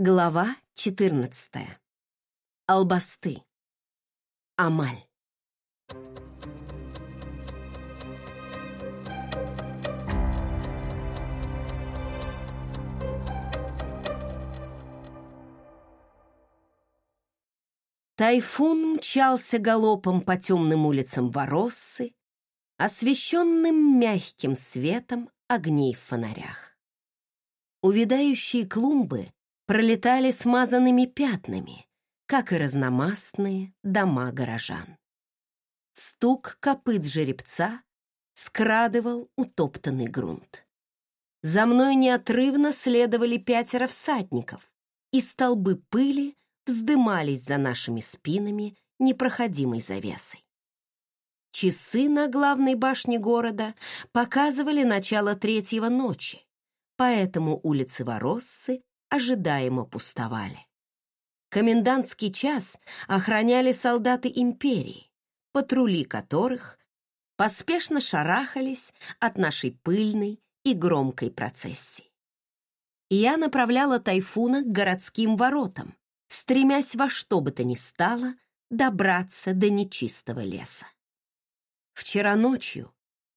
Глава 14. Албасты. Амаль. Тайфун мчался галопом по темным улицам Вороссы, освещенным мягким светом огней в фонарях. Увядающие клумбы пролетали смазанными пятнами, как и разномастные дома горожан. Стук копыт жеребца скрадывал утоптанный грунт. За мной неотрывно следовали пятеро всадников, и столбы пыли вздымались за нашими спинами непроходимой завесой. Часы на главной башне города показывали начало третьего ночи, поэтому улицы Вороссы ожидаемо пустовали. Комендантский час охраняли солдаты империи, патрули которых поспешно шарахались от нашей пыльной и громкой процессии. Я направляла тайфуна к городским воротам, стремясь во что бы то ни стало добраться до нечистого леса. Вчера ночью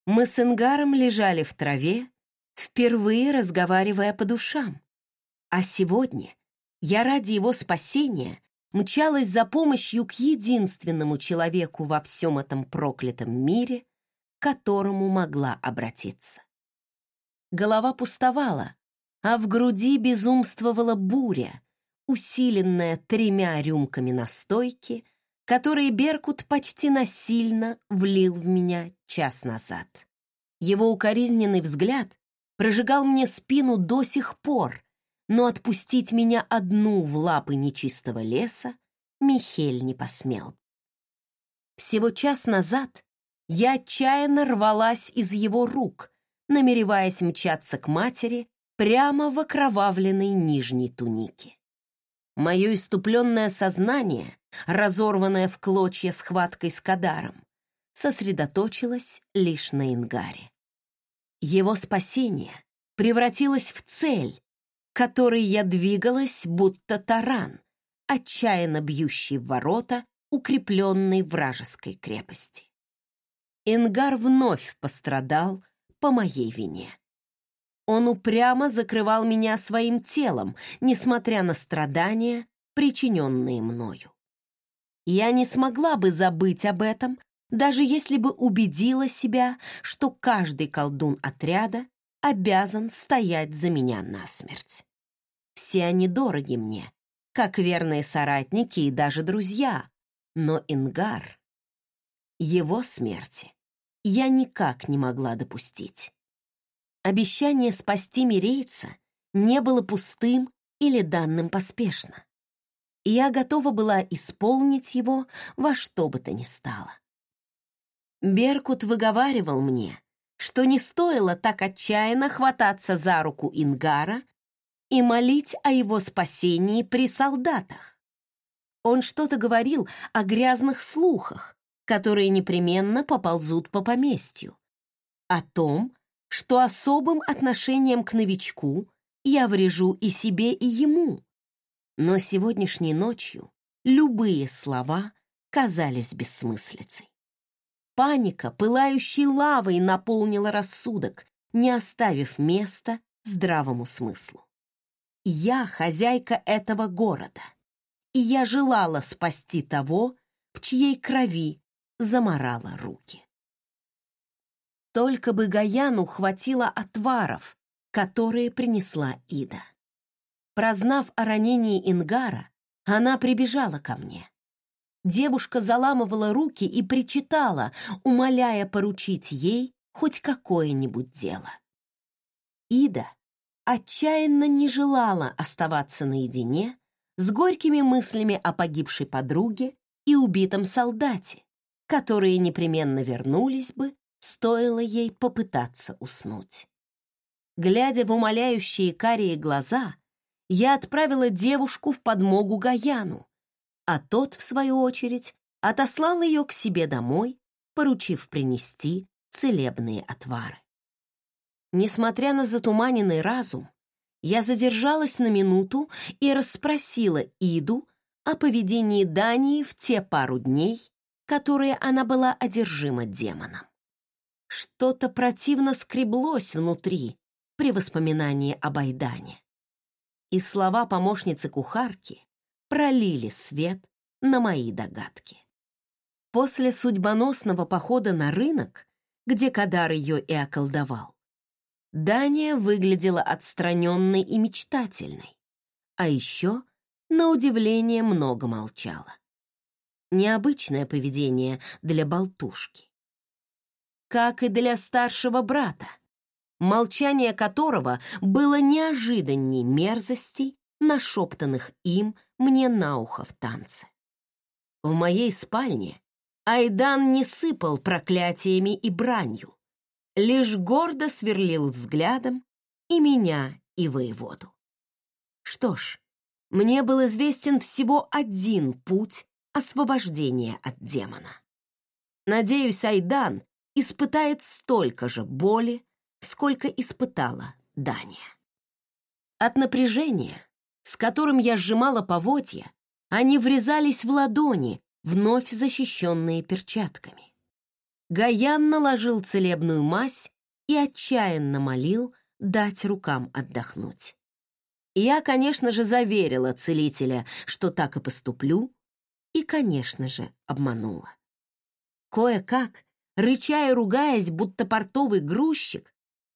мы с Ингаром лежали в траве, впервые разговаривая по душам, а сегодня я ради его спасения мчалась за помощью к единственному человеку во всем этом проклятом мире, к которому могла обратиться. Голова пустовала, а в груди безумствовала буря, усиленная тремя рюмками настойки, которые Беркут почти насильно влил в меня час назад. Его укоризненный взгляд прожигал мне спину до сих пор, но отпустить меня одну в лапы нечистого леса Михель не посмел. Всего час назад я отчаянно рвалась из его рук, намереваясь мчаться к матери прямо в окровавленной нижней тунике. Мое иступленное сознание, разорванное в клочья схваткой с Кадаром, сосредоточилось лишь на Ингаре. Его спасение превратилось в цель, которой я двигалась, будто таран, отчаянно бьющий в ворота укрепленной вражеской крепости. Ингар вновь пострадал по моей вине. Он упрямо закрывал меня своим телом, несмотря на страдания, причиненные мною. Я не смогла бы забыть об этом, даже если бы убедила себя, что каждый колдун отряда обязан стоять за меня насмерть. Все они дороги мне, как верные соратники и даже друзья, но Ингар, его смерти я никак не могла допустить. Обещание спасти Мирейца не было пустым или данным поспешно. Я готова была исполнить его во что бы то ни стало. Беркут выговаривал мне, что не стоило так отчаянно хвататься за руку Ингара и молить о его спасении при солдатах. Он что-то говорил о грязных слухах, которые непременно поползут по поместью, о том, что особым отношением к новичку я врежу и себе, и ему. Но сегодняшней ночью любые слова казались бессмыслицей. Паника, пылающей лавой, наполнила рассудок, не оставив места здравому смыслу. Я хозяйка этого города, и я желала спасти того, в чьей крови заморала руки. Только бы Гаяну хватило отваров, которые принесла Ида. Прознав о ранении Ингара, она прибежала ко мне. Девушка заламывала руки и причитала, умоляя поручить ей хоть какое-нибудь дело. Ида отчаянно не желала оставаться наедине с горькими мыслями о погибшей подруге и убитом солдате, которые непременно вернулись бы, стоило ей попытаться уснуть. Глядя в умоляющие карие глаза, я отправила девушку в подмогу Гаяну, а тот, в свою очередь, отослал ее к себе домой, поручив принести целебные отвары. Несмотря на затуманенный разум, я задержалась на минуту и расспросила Иду о поведении Дании в те пару дней, которые она была одержима демоном. Что-то противно скреблось внутри при воспоминании об Айдане. И слова помощницы кухарки пролили свет на мои догадки. После судьбоносного похода на рынок, где Кадар ее и околдовал, Дания выглядела отстраненной и мечтательной, а еще, на удивление, много молчала. Необычное поведение для болтушки. Как и для старшего брата, молчание которого было неожиданней мерзостей, нашептанных им мне на ухо в танце. В моей спальне Айдан не сыпал проклятиями и бранью, лишь гордо сверлил взглядом и меня, и воеводу. Что ж, мне был известен всего один путь освобождения от демона. Надеюсь, Айдан испытает столько же боли, сколько испытала Дания. От напряжения, с которым я сжимала поводья, они врезались в ладони, вновь защищенные перчатками. Гаян наложил целебную мазь и отчаянно молил дать рукам отдохнуть. Я, конечно же, заверила целителя, что так и поступлю, и, конечно же, обманула. Кое-как, рыча и ругаясь, будто портовый грузчик,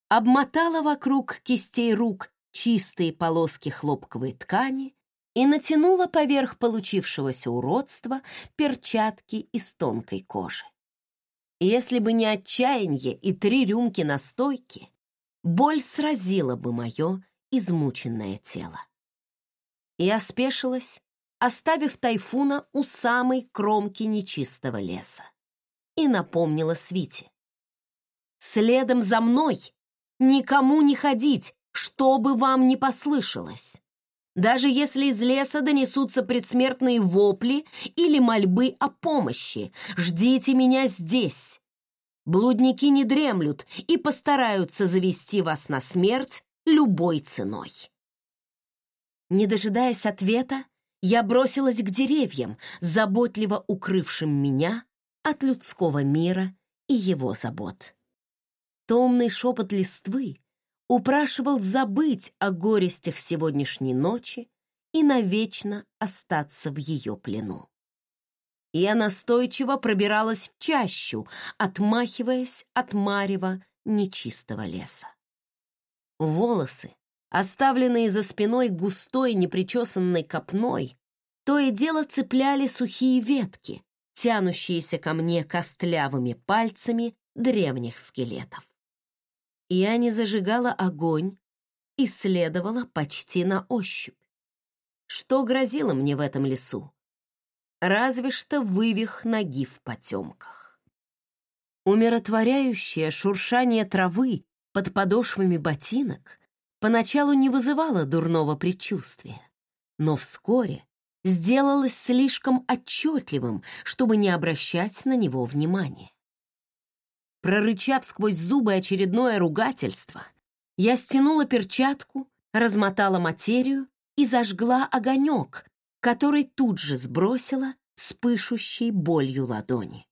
обмотала вокруг кистей рук чистые полоски хлопковой ткани и натянула поверх получившегося уродства перчатки из тонкой кожи. Если бы не отчаяние и три рюмки настойки, боль сразила бы мое измученное тело. Я спешилась, оставив тайфуна у самой кромки нечистого леса, и напомнила Свите. «Следом за мной никому не ходить, что бы вам ни послышалось. Даже если из леса донесутся предсмертные вопли или мольбы о помощи, ждите меня здесь. Блудники не дремлют и постараются завести вас на смерть любой ценой. Не дожидаясь ответа, я бросилась к деревьям, заботливо укрывшим меня от людского мира и его забот. Томный шепот листвы упрашивал забыть о горестях сегодняшней ночи и навечно остаться в ее плену. Я настойчиво пробиралась в чащу, отмахиваясь от марева нечистого леса. Волосы, оставленные за спиной густой непричесанной копной, то и дело цепляли сухие ветки, тянущиеся ко мне костлявыми пальцами древних скелетов. Я не зажигала огонь и следовала почти на ощупь. Что грозило мне в этом лесу? Разве что вывих ноги в потемках. Умиротворяющее шуршание травы под подошвами ботинок поначалу не вызывало дурного предчувствия, но вскоре сделалось слишком отчетливым, чтобы не обращать на него внимания. Прорычав сквозь зубы очередное ругательство, я стянула перчатку, размотала материю и зажгла огонек, который тут же сбросила с пышущей болью ладони.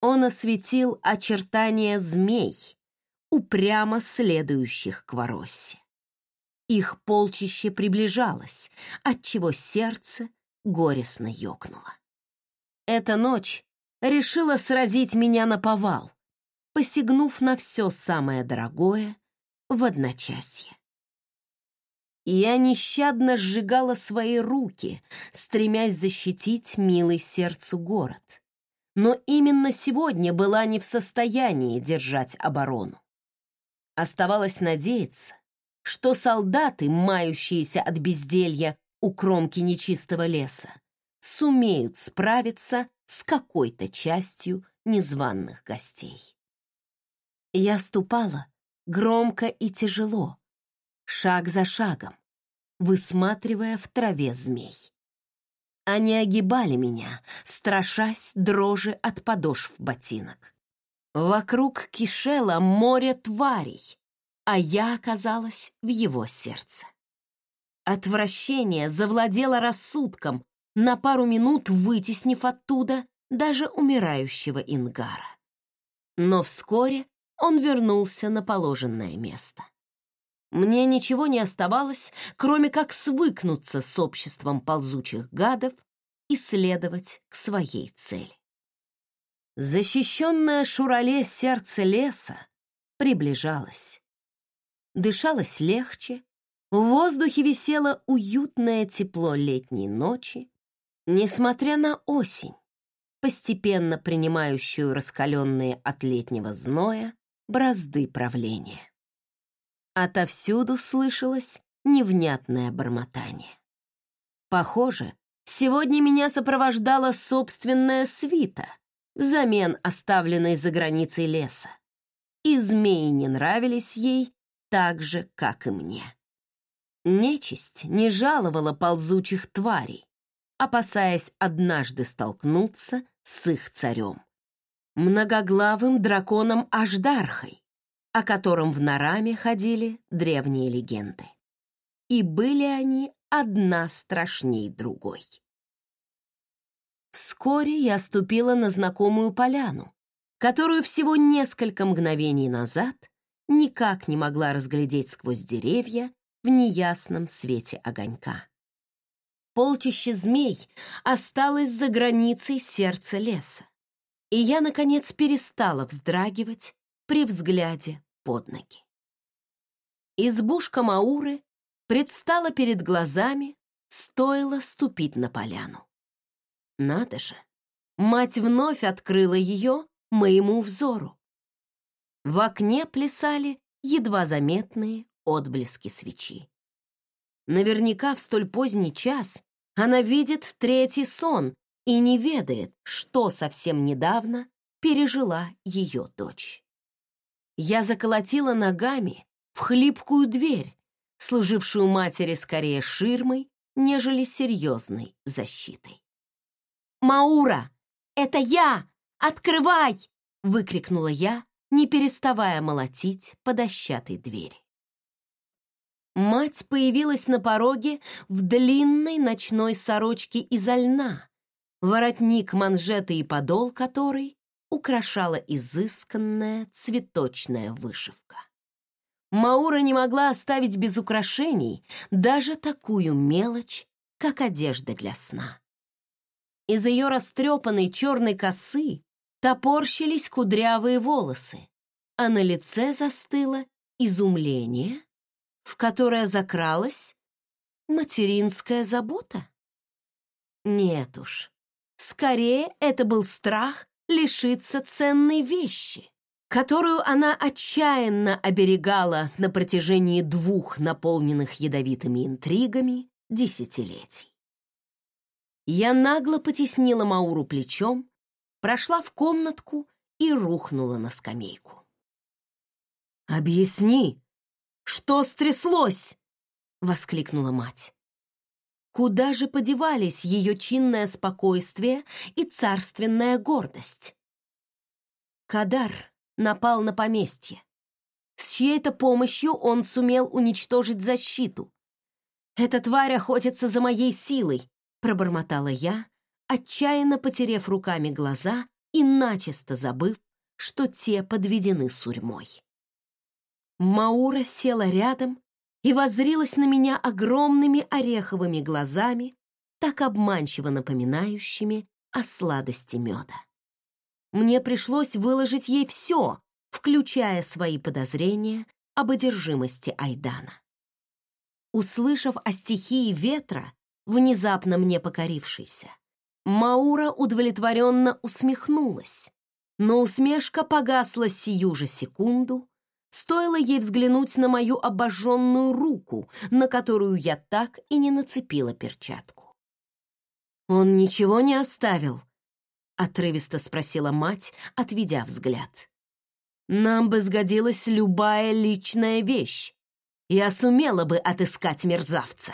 Он осветил очертания змей, упрямо следующих к Вороссе. Их полчище приближалось, отчего сердце горестно ёкнуло. Эта ночь решила сразить меня на повал, посягнув на все самое дорогое в одночасье. Я нещадно сжигала свои руки, стремясь защитить милый сердцу город. Но именно сегодня была не в состоянии держать оборону. Оставалось надеяться, что солдаты, мающиеся от безделья у кромки нечистого леса, сумеют справиться с какой-то частью незваных гостей. Я ступала громко и тяжело, шаг за шагом, высматривая в траве змей. Они огибали меня, страшась дрожи от подошв ботинок. Вокруг кишело море тварей, а я оказалась в его сердце. Отвращение завладело рассудком, на пару минут вытеснив оттуда даже умирающего Ингара. Но вскоре он вернулся на положенное место. Мне ничего не оставалось, кроме как свыкнуться с обществом ползучих гадов и следовать к своей цели. Защищенное шурале сердце леса приближалось. Дышалось легче, в воздухе висело уютное тепло летней ночи, несмотря на осень, постепенно принимающую раскаленные от летнего зноя бразды правления. Отовсюду слышалось невнятное бормотание. Похоже, сегодня меня сопровождала собственная свита взамен оставленной за границей леса. И змеи не нравились ей так же, как и мне. Нечисть не жаловала ползучих тварей, опасаясь однажды столкнуться с их царем, многоглавым драконом Аждархой, о котором в Нараме ходили древние легенды. И были они одна страшней другой. Вскоре я ступила на знакомую поляну, которую всего несколько мгновений назад никак не могла разглядеть сквозь деревья в неясном свете огонька. Полчище змей осталось за границей сердца леса, и я, наконец, перестала вздрагивать при взгляде под ноги. Избушка Мауры предстала перед глазами, стоило ступить на поляну. Надо же, мать вновь открыла ее моему взору. В окне плясали едва заметные отблески свечи. Наверняка в столь поздний час она видит третий сон и не ведает, что совсем недавно пережила ее дочь. Я заколотила ногами в хлипкую дверь, служившую матери скорее ширмой, нежели серьезной защитой. «Маура, это я! Открывай!» — выкрикнула я, не переставая молотить по дощатой двери. Мать появилась на пороге в длинной ночной сорочке изо льна, воротник, манжеты и подол которой украшала изысканная цветочная вышивка. Маура не могла оставить без украшений даже такую мелочь, как одежда для сна. Из ее растрепанной черной косы топорщились кудрявые волосы, а на лице застыло изумление, в которое закралась материнская забота. Нет уж, скорее это был страх лишиться ценной вещи, которую она отчаянно оберегала на протяжении двух наполненных ядовитыми интригами десятилетий. Я нагло потеснила Мауру плечом, прошла в комнатку и рухнула на скамейку. «Объясни, что стряслось?» — воскликнула мать. Куда же подевались ее чинное спокойствие и царственная гордость? Кадар напал на поместье. С чьей-то помощью он сумел уничтожить защиту. «Эта тварь охотится за моей силой», — пробормотала я, отчаянно потерев руками глаза и начисто забыв, что те подведены сурьмой. Маура села рядом и воззрилась на меня огромными ореховыми глазами, так обманчиво напоминающими о сладости меда. Мне пришлось выложить ей все, включая свои подозрения об одержимости Айдана. Услышав о стихии ветра, внезапно мне покорившейся, Маура удовлетворенно усмехнулась, но усмешка погасла сию же секунду, Стоило ей взглянуть на мою обожженную руку, на которую я так и не нацепила перчатку. «Он ничего не оставил?» — отрывисто спросила мать, отведя взгляд. «Нам бы сгодилась любая личная вещь. Я сумела бы отыскать мерзавца».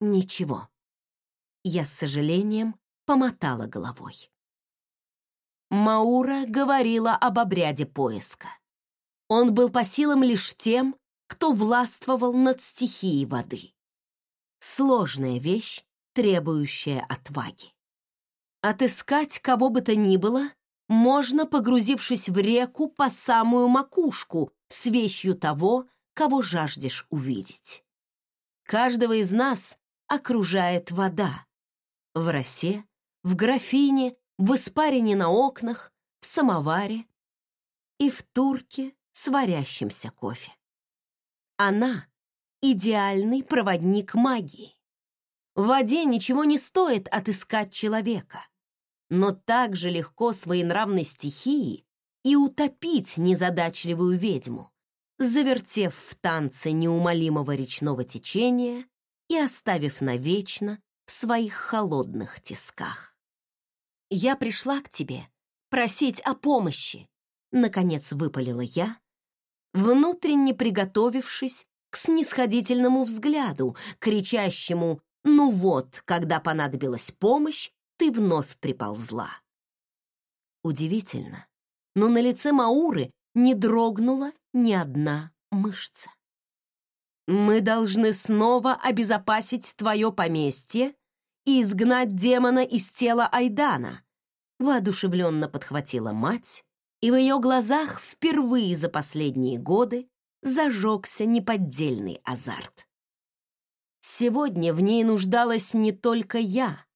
«Ничего». Я с сожалением помотала головой. Маура говорила об обряде поиска. Он был по силам лишь тем, кто властвовал над стихией воды. Сложная вещь, требующая отваги. Отыскать кого бы то ни было можно, погрузившись в реку по самую макушку с вещью того, кого жаждешь увидеть. Каждого из нас окружает вода. В росе, в графине, в испарине на окнах, в самоваре и в турке с варящимся кофе. Она — идеальный проводник магии. В воде ничего не стоит отыскать человека, но так же легко своенравной стихии и утопить незадачливую ведьму, завертев в танце неумолимого речного течения и оставив навечно в своих холодных тисках. «Я пришла к тебе просить о помощи», — наконец выпалила я, внутренне приготовившись к снисходительному взгляду, кричащему «Ну вот, когда понадобилась помощь, ты вновь приползла». Удивительно, но на лице Мауры не дрогнула ни одна мышца. «Мы должны снова обезопасить твое поместье и изгнать демона из тела Айдана», воодушевленно подхватила мать, и в ее глазах впервые за последние годы зажегся неподдельный азарт. Сегодня в ней нуждалась не только я,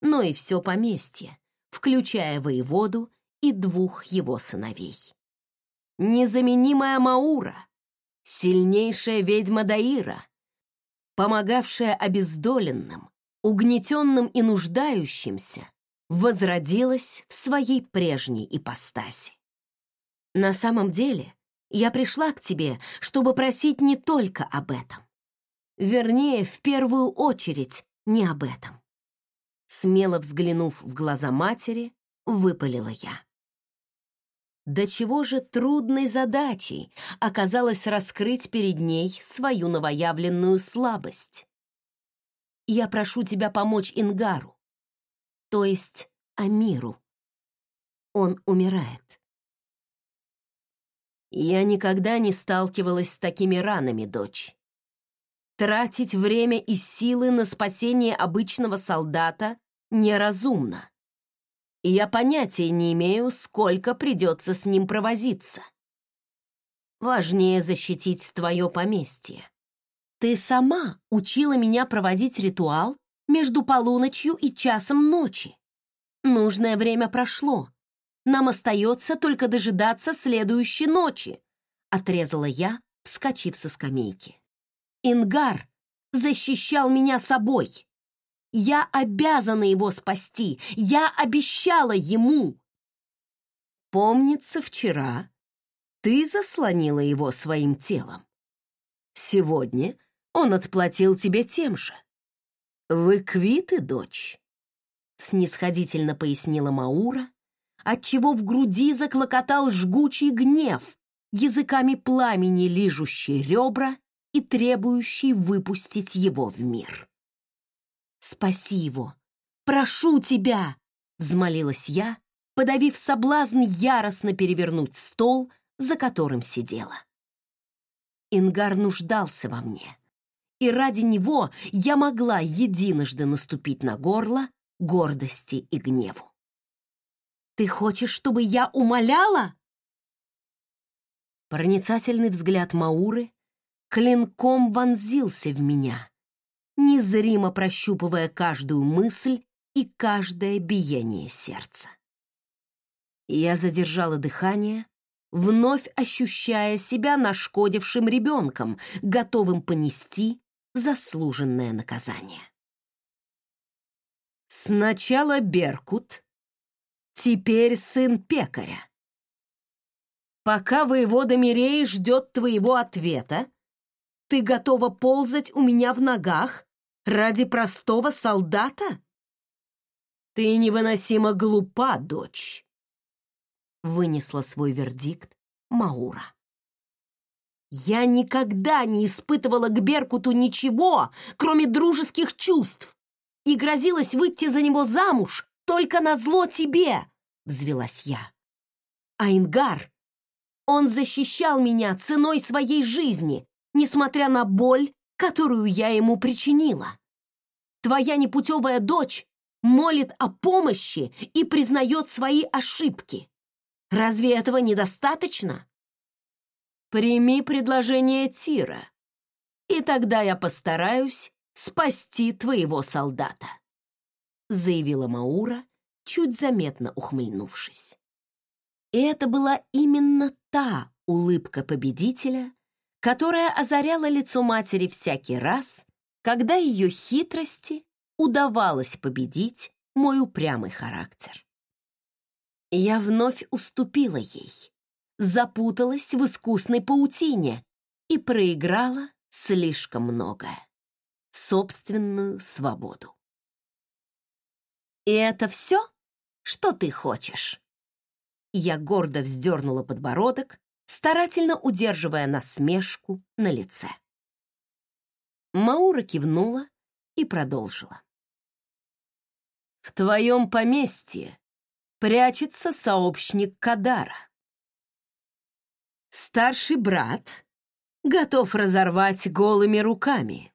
но и все поместье, включая воеводу и двух его сыновей. Незаменимая Маура, сильнейшая ведьма Даира, помогавшая обездоленным, угнетенным и нуждающимся, возродилась в своей прежней ипостаси. На самом деле, я пришла к тебе, чтобы просить не только об этом. Вернее, в первую очередь, не об этом. Смело взглянув в глаза матери, выпалила я. До чего же трудной задачей оказалось раскрыть перед ней свою новоявленную слабость. Я прошу тебя помочь Ингару, то есть Амиру. Он умирает. Я никогда не сталкивалась с такими ранами, дочь. Тратить время и силы на спасение обычного солдата неразумно. Я понятия не имею, сколько придется с ним провозиться. Важнее защитить твое поместье. Ты сама учила меня проводить ритуал между полуночью и часом ночи. Нужное время прошло. Нам остается только дожидаться следующей ночи, отрезала я, вскочив со скамейки. Ингар защищал меня собой. Я обязана его спасти. Я обещала ему. Помнится, вчера ты заслонила его своим телом. Сегодня он отплатил тебе тем же. Вы квиты, дочь, снисходительно пояснила Маура, отчего в груди заклокотал жгучий гнев, языками пламени лижущий ребра и требующий выпустить его в мир. «Спаси его! Прошу тебя!» — взмолилась я, подавив соблазн яростно перевернуть стол, за которым сидела. Ингар нуждался во мне, и ради него я могла единожды наступить на горло гордости и гневу. «Ты хочешь, чтобы я умоляла?» Проницательный взгляд Мауры клинком вонзился в меня, незримо прощупывая каждую мысль и каждое биение сердца. Я задержала дыхание, вновь ощущая себя нашкодившим ребенком, готовым понести заслуженное наказание. Сначала Беркут, теперь сын пекаря. Пока воевода Мирей ждет твоего ответа, ты готова ползать у меня в ногах ради простого солдата? Ты невыносимо глупа, дочь. Вынесла свой вердикт Маура. Я никогда не испытывала к Беркуту ничего, кроме дружеских чувств, и грозилась выйти за него замуж только на зло тебе, взвелась я. А Ингар, Он защищал меня ценой своей жизни, несмотря на боль, которую я ему причинила. Твоя непутевая дочь молит о помощи и признает свои ошибки. Разве этого недостаточно? Прими предложение Тира, и тогда я постараюсь спасти твоего солдата, заявила Маура, чуть заметно ухмыльнувшись. И это была именно та улыбка победителя, которая озаряла лицо матери всякий раз, когда ее хитрости удавалось победить мой упрямый характер. Я вновь уступила ей, запуталась в искусной паутине и проиграла слишком многое. Собственную свободу. «И это все, что ты хочешь?» Я гордо вздернула подбородок, старательно удерживая насмешку на лице. Маура кивнула и продолжила. «В твоем поместье прячется сообщник Кадара. Старший брат готов разорвать голыми руками,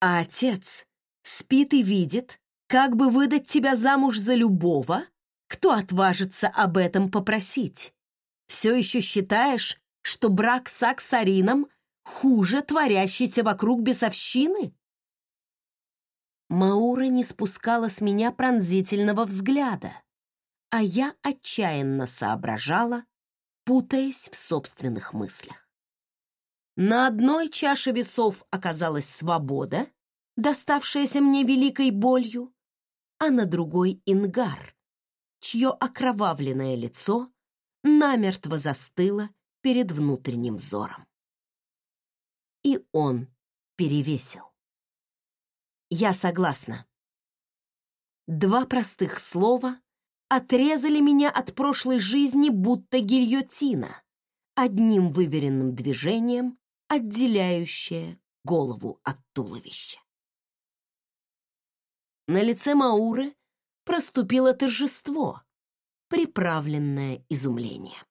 а отец спит и видит, как бы выдать тебя замуж за любого, кто отважится об этом попросить. Все еще считаешь, что брак с Аксарином хуже творящейся вокруг бесовщины? Маура не спускала с меня пронзительного взгляда, а я отчаянно соображала, путаясь в собственных мыслях. На одной чаше весов оказалась свобода, доставшаяся мне великой болью, а на другой — Ингар, чье окровавленное лицо намертво застыло перед внутренним взором. И он перевесил. Я согласна. Два простых слова отрезали меня от прошлой жизни, будто гильотина, одним выверенным движением, отделяющее голову от туловища. На лице Мауры проступило торжество, приправленное изумлением.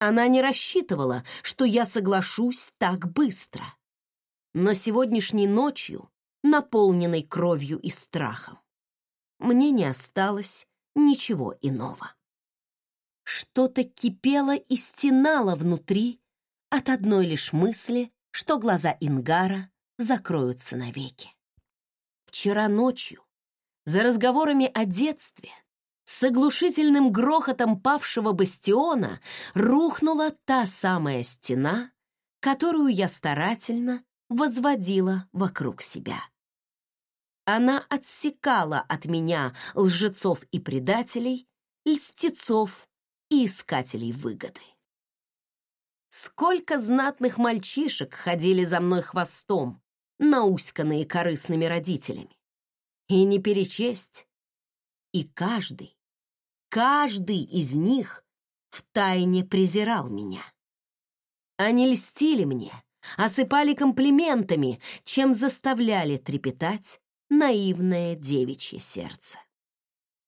Она не рассчитывала, что я соглашусь так быстро. Но сегодняшней ночью наполненной кровью и страхом. Мне не осталось ничего иного. Что-то кипело и стенало внутри от одной лишь мысли, что глаза Ингара закроются навеки. Вчера ночью, за разговорами о детстве, с оглушительным грохотом павшего бастиона рухнула та самая стена, которую я старательно возводила вокруг себя. Она отсекала от меня лжецов и предателей, льстецов и искателей выгоды. Сколько знатных мальчишек ходили за мной хвостом, науськанные корыстными родителями. И не перечесть. И каждый, каждый из них втайне презирал меня. Они льстили мне, осыпали комплиментами, чем заставляли трепетать наивное девичье сердце.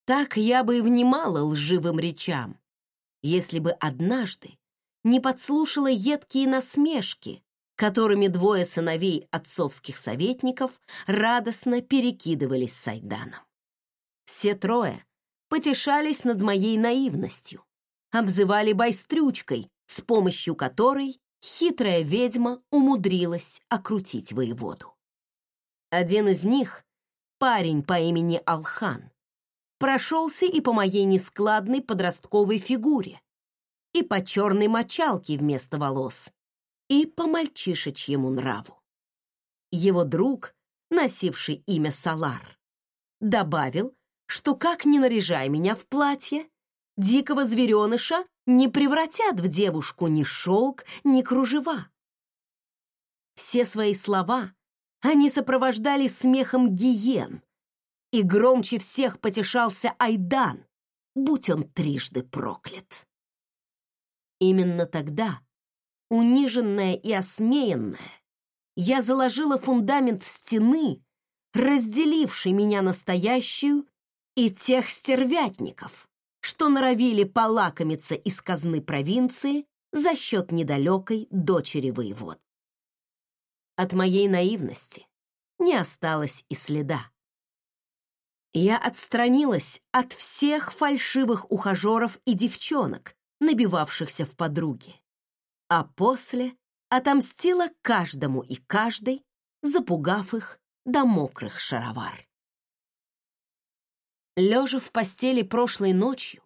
Так я бы и внимала лживым речам, если бы однажды не подслушала едкие насмешки, которыми двое сыновей отцовских советников радостно перекидывались с Айданом. Все трое потешались над моей наивностью, обзывали байстрючкой, с помощью которой хитрая ведьма умудрилась окрутить воеводу. Один из них парень по имени Алхан, прошелся и по моей нескладной подростковой фигуре, и по черной мочалке вместо волос, и по мальчишечьему нраву. Его друг, носивший имя Салар, добавил, что как ни наряжай меня в платье, дикого звереныша не превратят в девушку ни шелк, ни кружева. Все свои слова они сопровождали смехом гиен, и громче всех потешался Айдан, будь он трижды проклят. Именно тогда, униженная и осмеянная, я заложила фундамент стены, разделившей меня настоящую и тех стервятников, что норовили полакомиться из казны провинции за счет недалекой дочери воевод. От моей наивности не осталось и следа. Я отстранилась от всех фальшивых ухажеров и девчонок, набивавшихся в подруги, а после отомстила каждому и каждой, запугав их до мокрых шаровар. Лежа в постели прошлой ночью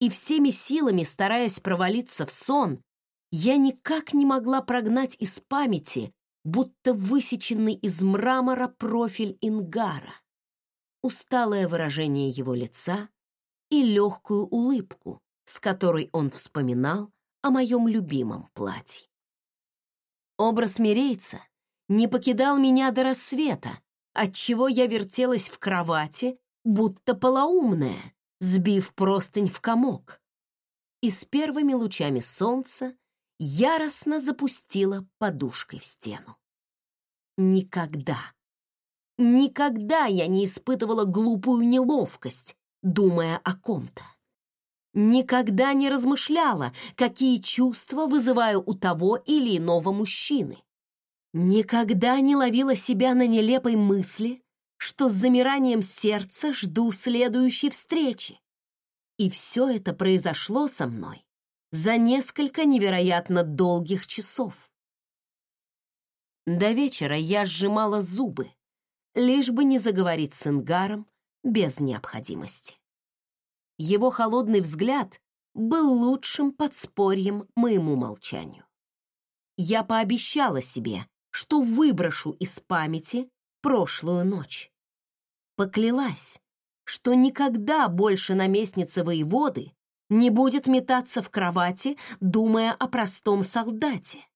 и всеми силами стараясь провалиться в сон, я никак не могла прогнать из памяти будто высеченный из мрамора профиль Ингара, усталое выражение его лица и легкую улыбку, с которой он вспоминал о моем любимом платье. Образ мирейца не покидал меня до рассвета, отчего я вертелась в кровати, будто полоумная, сбив простынь в комок. И с первыми лучами солнца яростно запустила подушкой в стену. Никогда, никогда я не испытывала глупую неловкость, думая о ком-то. Никогда не размышляла, какие чувства вызываю у того или иного мужчины. Никогда не ловила себя на нелепой мысли, что с замиранием сердца жду следующей встречи. И все это произошло со мной за несколько невероятно долгих часов. До вечера я сжимала зубы, лишь бы не заговорить с Ингаром без необходимости. Его холодный взгляд был лучшим подспорьем моему молчанию. Я пообещала себе, что выброшу из памяти прошлую ночь. Поклялась, что никогда больше наместница воеводы не будет метаться в кровати, думая о простом солдате,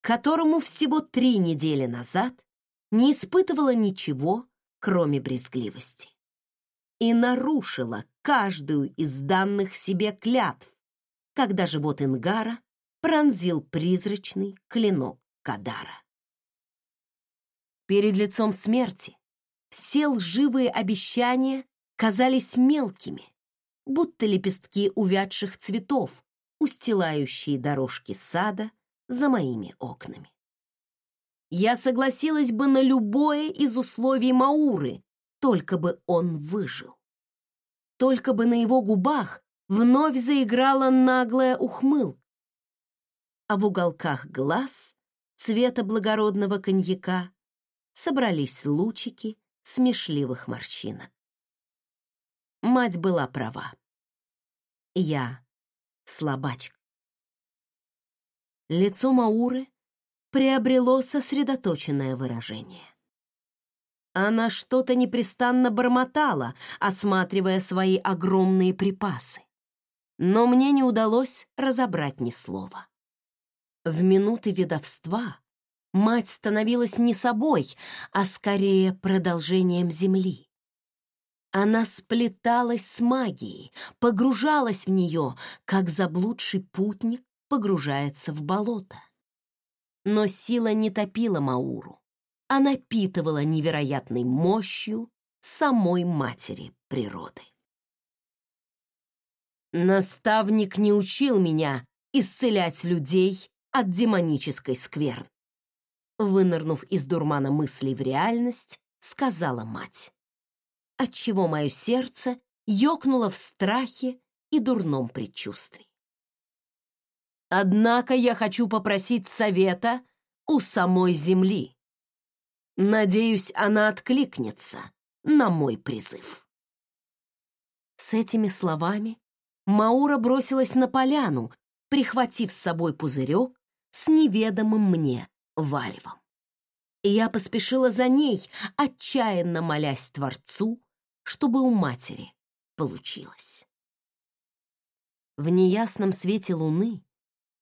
которому всего три недели назад не испытывала ничего, кроме брезгливости. И нарушила каждую из данных себе клятв, когда живот Ингара пронзил призрачный клинок Кадара. Перед лицом смерти все лживые обещания казались мелкими, будто лепестки увядших цветов, устилающие дорожки сада за моими окнами. Я согласилась бы на любое из условий Мауры, только бы он выжил. Только бы на его губах вновь заиграла наглая ухмылка, а в уголках глаз цвета благородного коньяка собрались лучики смешливых морщинок. Мать была права. Я слабачка. Лицо Мауры приобрело сосредоточенное выражение. Она что-то непрестанно бормотала, осматривая свои огромные припасы. Но мне не удалось разобрать ни слова. В минуты ведовства мать становилась не собой, а скорее продолжением земли. Она сплеталась с магией, погружалась в нее, как заблудший путник погружается в болото. Но сила не топила Мауру, а напитывала невероятной мощью самой матери природы. Наставник не учил меня исцелять людей от демонической скверны. Вынырнув из дурмана мыслей в реальность, сказала мать отчего мое сердце ёкнуло в страхе и дурном предчувствии. Однако я хочу попросить совета у самой земли. Надеюсь, она откликнется на мой призыв. С этими словами Маура бросилась на поляну, прихватив с собой пузырек с неведомым мне варевом. Я поспешила за ней, отчаянно молясь Творцу чтобы у матери получилось. В неясном свете луны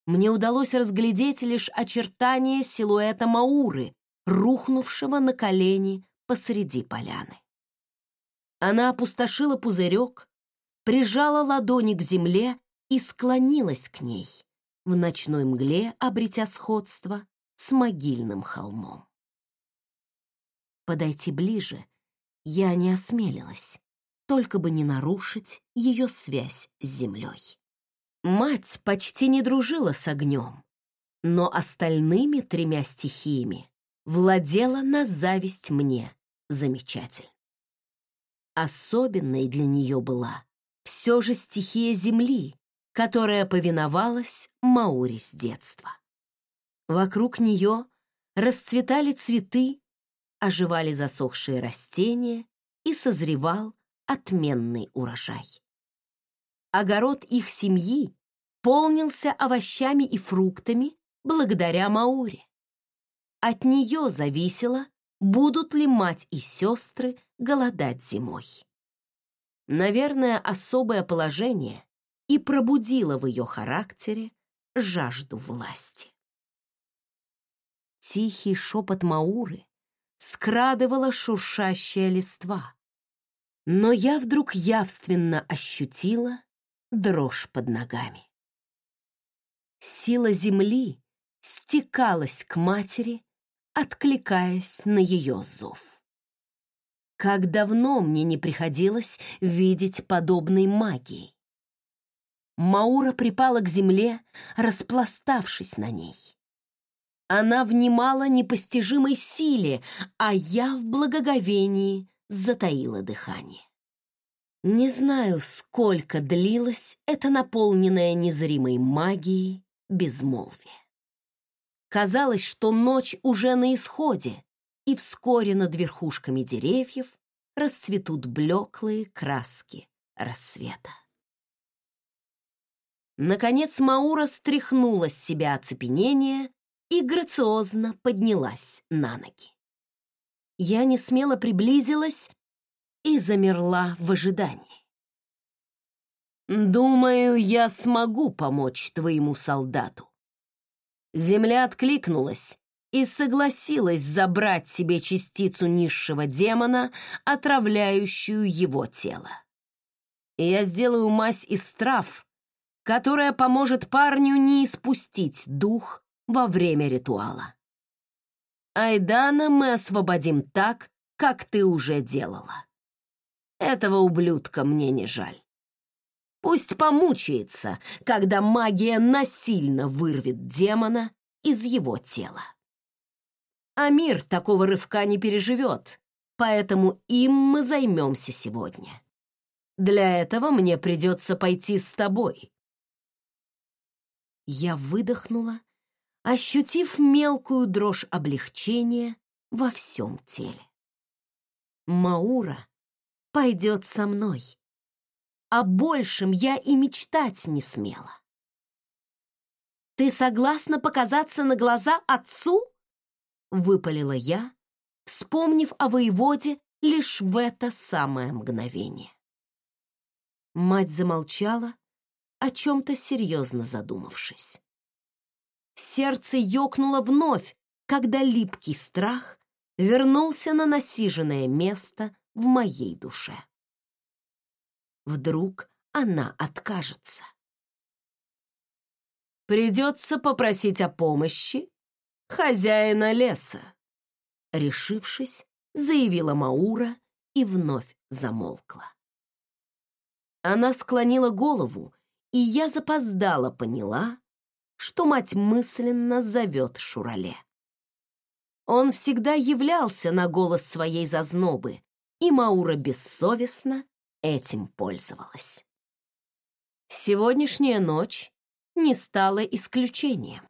мне удалось разглядеть лишь очертания силуэта Мауры, рухнувшего на колени посреди поляны. Она опустошила пузырек, прижала ладони к земле и склонилась к ней, в ночной мгле обретя сходство с могильным холмом. Подойти ближе — я не осмелилась, только бы не нарушить ее связь с землей. Мать почти не дружила с огнем, но остальными тремя стихиями владела на зависть мне замечательно. Особенной для нее была все же стихия земли, которая повиновалась Маури с детства. Вокруг нее расцветали цветы, оживали засохшие растения и созревал отменный урожай. Огород их семьи полнился овощами и фруктами благодаря Мауре. От нее зависело, будут ли мать и сестры голодать зимой. Наверное, особое положение и пробудило в ее характере жажду власти. Тихий шепот Мауры скрадывала шуршащая листва, но я вдруг явственно ощутила дрожь под ногами. Сила земли стекалась к матери, откликаясь на ее зов. Как давно мне не приходилось видеть подобной магии. Маура припала к земле, распластавшись на ней. Она внимала непостижимой силе, а я в благоговении затаила дыхание. Не знаю, сколько длилось это наполненное незримой магией безмолвие. Казалось, что ночь уже на исходе, и вскоре над верхушками деревьев расцветут блеклые краски рассвета. Наконец Маура стряхнула с себя оцепенение и грациозно поднялась на ноги. Я не смело приблизилась и замерла в ожидании. «Думаю, я смогу помочь твоему солдату». Земля откликнулась и согласилась забрать себе частицу низшего демона, отравляющую его тело. я сделаю мазь из трав, которая поможет парню не испустить дух во время ритуала. Айдана мы освободим так, как ты уже делала. Этого ублюдка мне не жаль. Пусть помучается, когда магия насильно вырвет демона из его тела. А мир такого рывка не переживет, поэтому им мы займемся сегодня. Для этого мне придется пойти с тобой. Я выдохнула ощутив мелкую дрожь облегчения во всем теле. Маура пойдет со мной. О большем я и мечтать не смела. «Ты согласна показаться на глаза отцу?» — выпалила я, вспомнив о воеводе лишь в это самое мгновение. Мать замолчала, о чем-то серьезно задумавшись. Сердце ёкнуло вновь, когда липкий страх вернулся на насиженное место в моей душе. Вдруг она откажется. Придется попросить о помощи хозяина леса. Решившись, заявила Маура и вновь замолкла. Она склонила голову, и я запоздала поняла, что мать мысленно зовет Шурале. Он всегда являлся на голос своей зазнобы, и Маура бессовестно этим пользовалась. Сегодняшняя ночь не стала исключением.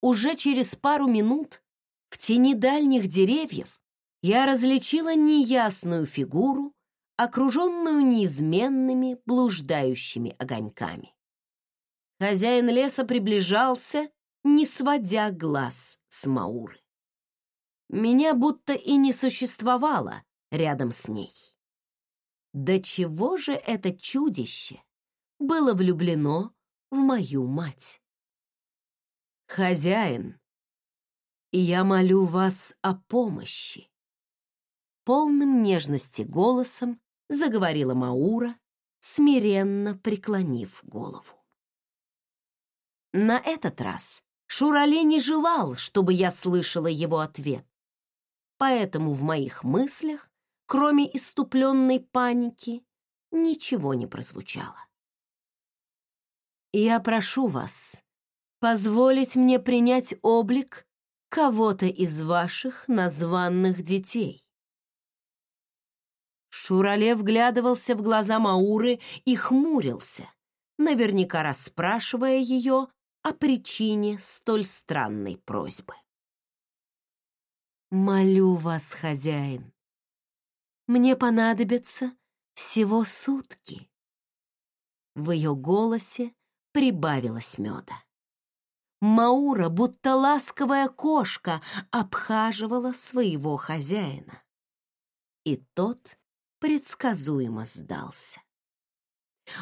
Уже через пару минут в тени дальних деревьев я различила неясную фигуру, окруженную неизменными блуждающими огоньками. Хозяин леса приближался, не сводя глаз с Мауры. Меня будто и не существовало рядом с ней. Да чего же это чудище было влюблено в мою мать? Хозяин, я молю вас о помощи. Полным нежности голосом заговорила Маура, смиренно преклонив голову. На этот раз Шурале не желал, чтобы я слышала его ответ. Поэтому в моих мыслях, кроме иступленной паники, ничего не прозвучало. Я прошу вас позволить мне принять облик кого-то из ваших названных детей. Шурале вглядывался в глаза Мауры и хмурился, наверняка расспрашивая ее о причине столь странной просьбы. «Молю вас, хозяин, мне понадобится всего сутки». В ее голосе прибавилось меда. Маура, будто ласковая кошка, обхаживала своего хозяина. И тот предсказуемо сдался.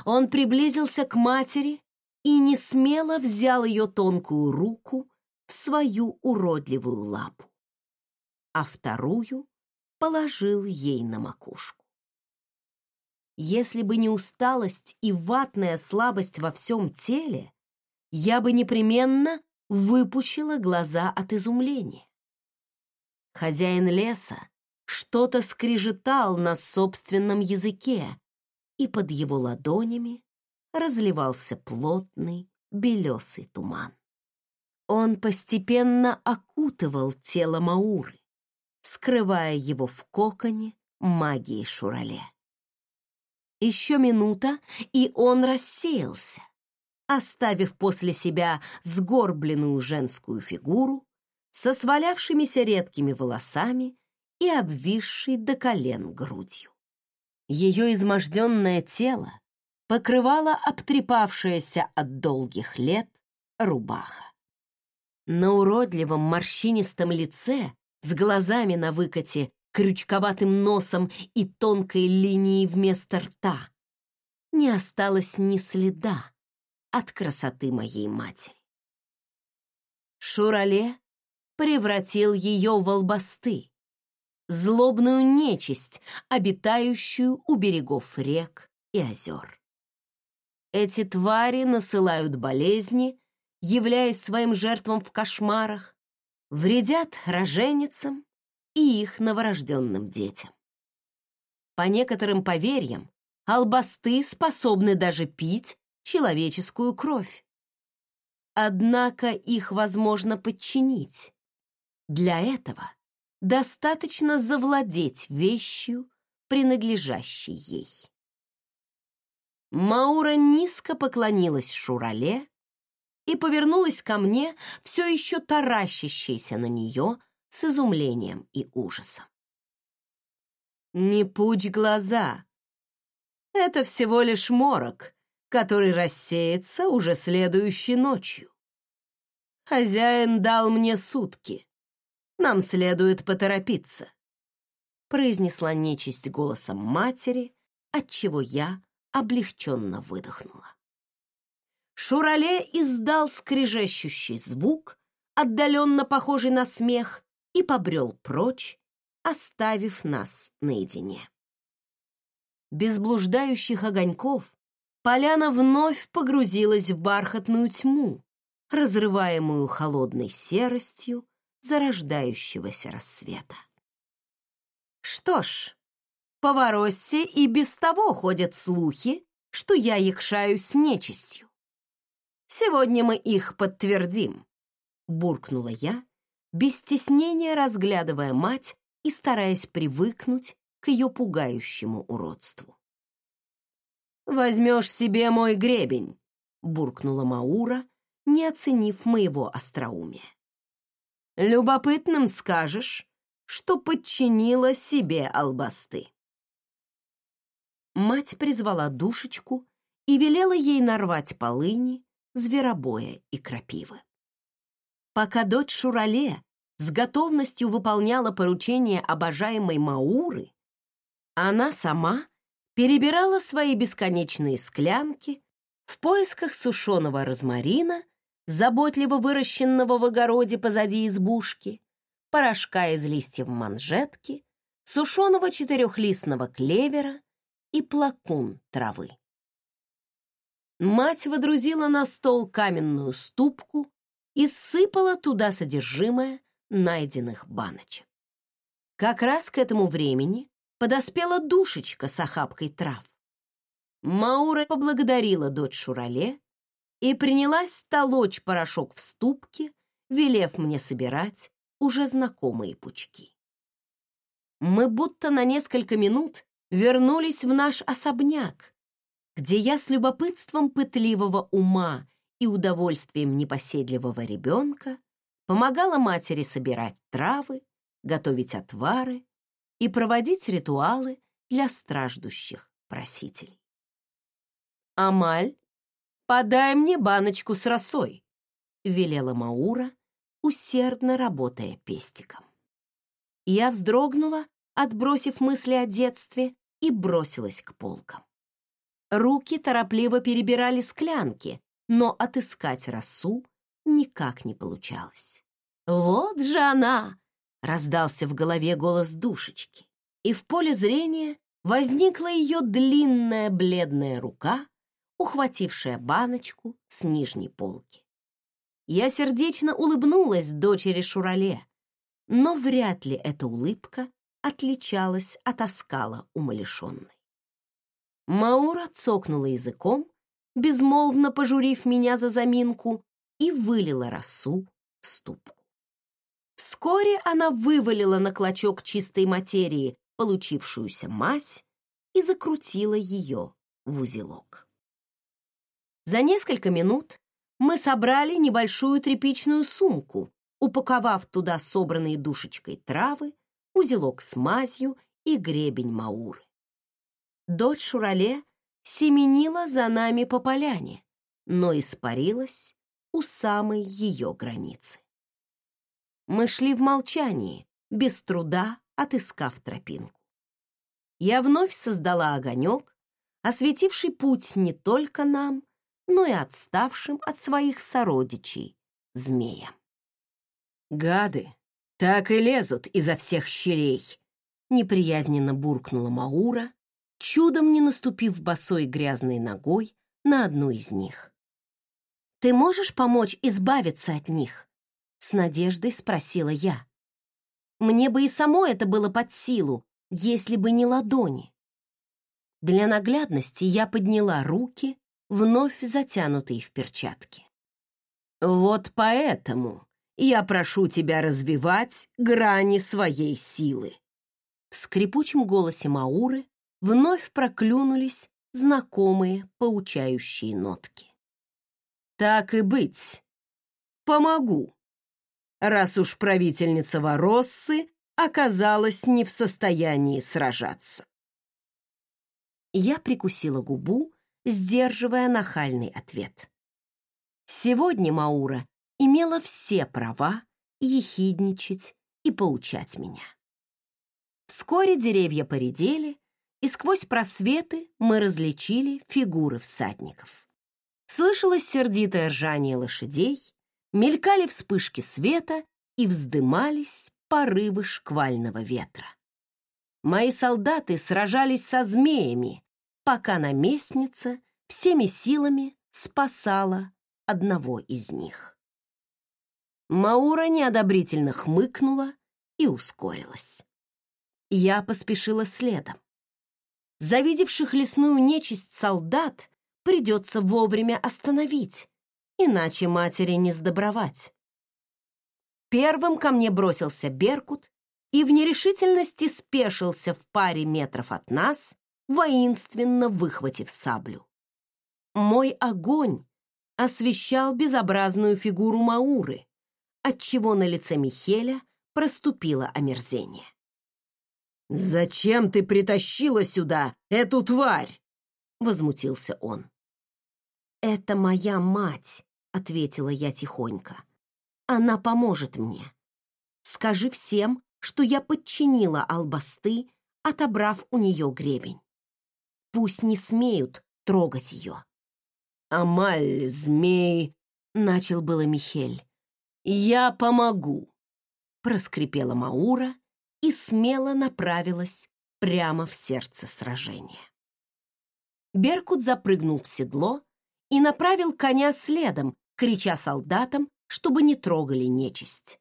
Он приблизился к матери и не смело взял ее тонкую руку в свою уродливую лапу, а вторую положил ей на макушку. Если бы не усталость и ватная слабость во всем теле, я бы непременно выпучила глаза от изумления. Хозяин леса что-то скрежетал на собственном языке, и под его ладонями разливался плотный белесый туман. Он постепенно окутывал тело Мауры, скрывая его в коконе магии Шурале. Еще минута, и он рассеялся, оставив после себя сгорбленную женскую фигуру со свалявшимися редкими волосами и обвисшей до колен грудью. Ее изможденное тело покрывала обтрепавшаяся от долгих лет рубаха. На уродливом морщинистом лице с глазами на выкате, крючковатым носом и тонкой линией вместо рта не осталось ни следа от красоты моей матери. Шурале превратил ее в албасты, злобную нечисть, обитающую у берегов рек и озер. Эти твари насылают болезни, являясь своим жертвам в кошмарах, вредят роженицам и их новорожденным детям. По некоторым поверьям, албасты способны даже пить человеческую кровь. Однако их возможно подчинить. Для этого достаточно завладеть вещью, принадлежащей ей. Маура низко поклонилась Шурале и повернулась ко мне, все еще таращащейся на нее с изумлением и ужасом. «Не пучь глаза. Это всего лишь морок, который рассеется уже следующей ночью. Хозяин дал мне сутки. Нам следует поторопиться», — произнесла нечисть голосом матери, отчего я облегченно выдохнула. Шурале издал скрежещущий звук, отдаленно похожий на смех, и побрел прочь, оставив нас наедине. Без блуждающих огоньков поляна вновь погрузилась в бархатную тьму, разрываемую холодной серостью зарождающегося рассвета. Что ж, по Вороссе и без того ходят слухи, что я якшаюсь с нечистью. Сегодня мы их подтвердим, буркнула я, без стеснения разглядывая мать и стараясь привыкнуть к ее пугающему уродству. «Возьмешь себе мой гребень», — буркнула Маура, не оценив моего остроумия. «Любопытным скажешь, что подчинила себе албасты». Мать призвала душечку и велела ей нарвать полыни, зверобоя и крапивы. Пока дочь Шурале с готовностью выполняла поручение обожаемой Мауры, она сама перебирала свои бесконечные склянки в поисках сушеного розмарина, заботливо выращенного в огороде позади избушки, порошка из листьев манжетки, сушеного четырехлистного клевера и плакун травы. Мать водрузила на стол каменную ступку и сыпала туда содержимое найденных баночек. Как раз к этому времени подоспела душечка с охапкой трав. Маура поблагодарила дочь Шурале и принялась толочь порошок в ступке, велев мне собирать уже знакомые пучки. Мы будто на несколько минут вернулись в наш особняк, где я с любопытством пытливого ума и удовольствием непоседливого ребенка помогала матери собирать травы, готовить отвары и проводить ритуалы для страждущих просителей. «Амаль, подай мне баночку с росой», — велела Маура, усердно работая пестиком. Я вздрогнула, отбросив мысли о детстве, и бросилась к полкам. Руки торопливо перебирали склянки, но отыскать росу никак не получалось. «Вот же она!» — раздался в голове голос душечки, и в поле зрения возникла ее длинная бледная рука, ухватившая баночку с нижней полки. Я сердечно улыбнулась дочери Шурале, но вряд ли эта улыбка отличалась от оскала умалишенной. Маура цокнула языком, безмолвно пожурив меня за заминку, и вылила росу в ступку. Вскоре она вывалила на клочок чистой материи получившуюся мазь и закрутила ее в узелок. За несколько минут мы собрали небольшую тряпичную сумку, упаковав туда собранные душечкой травы, узелок с мазью и гребень мауры. Дочь Шурале семенила за нами по поляне, но испарилась у самой ее границы. Мы шли в молчании, без труда отыскав тропинку. Я вновь создала огонек, осветивший путь не только нам, но и отставшим от своих сородичей змеям. «Гады так и лезут изо всех щелей!» неприязненно буркнула Маура, чудом не наступив босой грязной ногой на одну из них. «Ты можешь помочь избавиться от них?» С надеждой спросила я. Мне бы и само это было под силу, если бы не ладони. Для наглядности я подняла руки, вновь затянутые в перчатки. Вот поэтому я прошу тебя развивать грани своей силы. В скрипучем голосе Мауры вновь проклюнулись знакомые поучающие нотки. Так и быть. Помогу раз уж правительница Вороссы оказалась не в состоянии сражаться. Я прикусила губу, сдерживая нахальный ответ. Сегодня Маура имела все права ехидничать и поучать меня. Вскоре деревья поредели, и сквозь просветы мы различили фигуры всадников. Слышалось сердитое ржание лошадей, мелькали вспышки света и вздымались порывы шквального ветра. Мои солдаты сражались со змеями, пока наместница всеми силами спасала одного из них. Маура неодобрительно хмыкнула и ускорилась. Я поспешила следом. Завидевших лесную нечисть солдат придется вовремя остановить, иначе матери не сдобровать. Первым ко мне бросился Беркут и в нерешительности спешился в паре метров от нас, воинственно выхватив саблю. Мой огонь освещал безобразную фигуру Мауры, отчего на лице Михеля проступило омерзение. «Зачем ты притащила сюда эту тварь?» — возмутился он. «Это моя мать», — ответила я тихонько. «Она поможет мне. Скажи всем, что я подчинила албасты, отобрав у нее гребень. Пусть не смеют трогать ее». «Амаль, змей!» — начал было Михель. «Я помогу!» — проскрипела Маура и смело направилась прямо в сердце сражения. Беркут запрыгнул в седло и направил коня следом, крича солдатам, чтобы не трогали нечисть.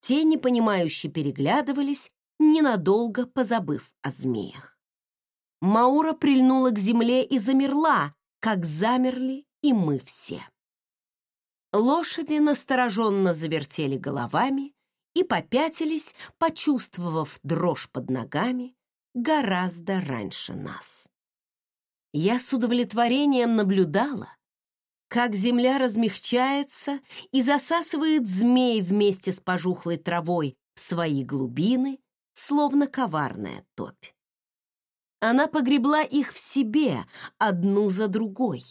Те, непонимающе переглядывались, ненадолго позабыв о змеях. Маура прильнула к земле и замерла, как замерли и мы все. Лошади настороженно завертели головами и попятились, почувствовав дрожь под ногами гораздо раньше нас. Я с удовлетворением наблюдала, как земля размягчается и засасывает змей вместе с пожухлой травой в свои глубины, словно коварная топь. Она погребла их в себе, одну за другой,